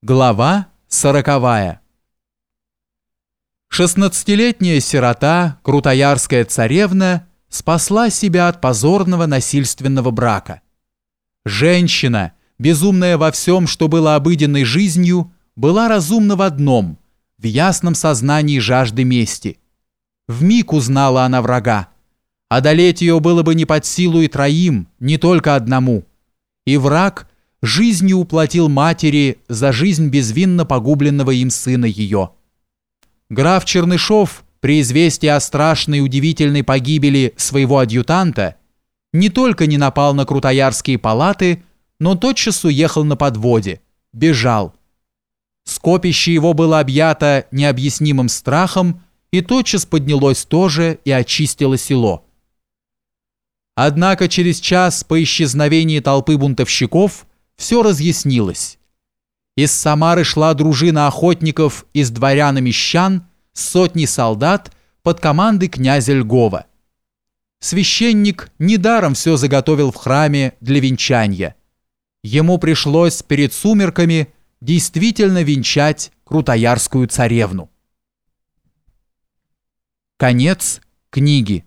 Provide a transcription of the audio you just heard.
Глава сороковая. Шестнадцатилетняя сирота, крутоярская царевна, спасла себя от позорного насильственного брака. Женщина, безумная во всем, что было обыденной жизнью, была разумна в одном, в ясном сознании жажды мести. В миг узнала она врага. Одолеть ее было бы не под силу и троим, не только одному. И враг – жизнью уплатил матери за жизнь безвинно погубленного им сына ее. Граф Чернышов при известии о страшной и удивительной погибели своего адъютанта не только не напал на крутоярские палаты, но тотчас уехал на подводе, бежал. Скопище его было объято необъяснимым страхом и тотчас поднялось тоже и очистило село. Однако через час по исчезновении толпы бунтовщиков все разъяснилось. Из Самары шла дружина охотников из дворян и мещан с сотней солдат под командой князя Льгова. Священник недаром все заготовил в храме для венчания. Ему пришлось перед сумерками действительно венчать крутоярскую царевну. Конец книги.